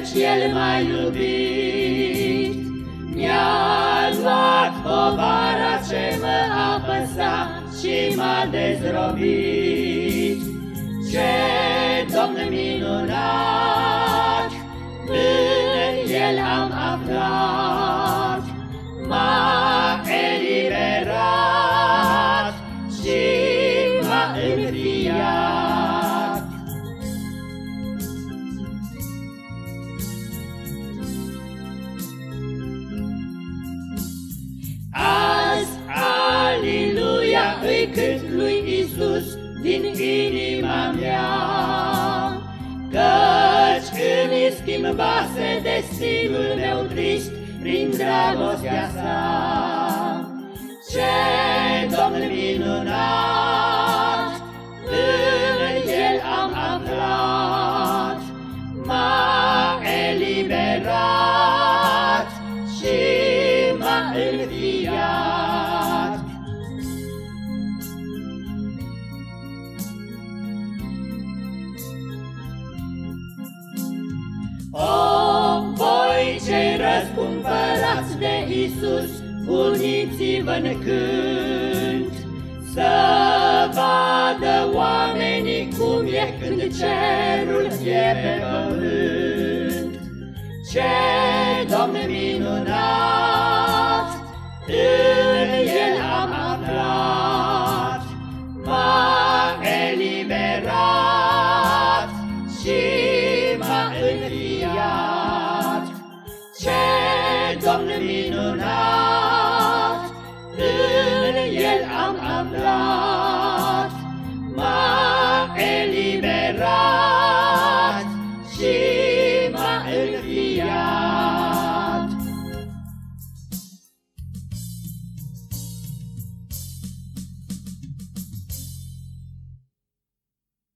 căci El m-a iubit. Mi-a luat povara ce mă apăsa și m-a dezrobit. Ce Domn minunat, mea, Căci îmi schimbase destinul meu trist prin dragostea sa. Ce Domn minunat, în El am aflat, m-a eliberat și m-a înviat. O, voi cei răscumpărați de Isus, uniți-vă în cânt, Să vadă oamenii cum e când cerul e pe pământ. Ce Domn minunat, Ce Domn minunat, în El am aflat,